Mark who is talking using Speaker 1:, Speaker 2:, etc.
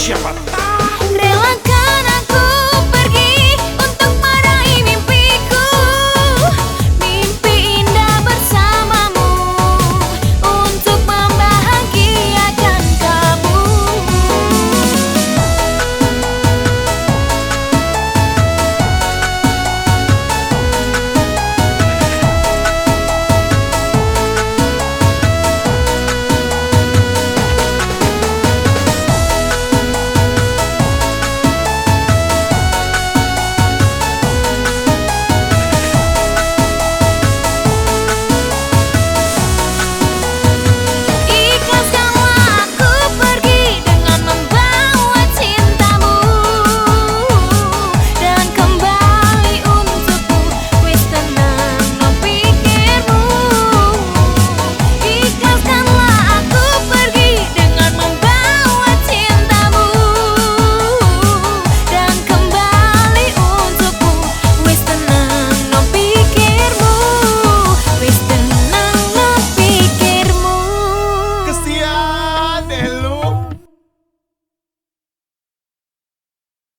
Speaker 1: shepherd.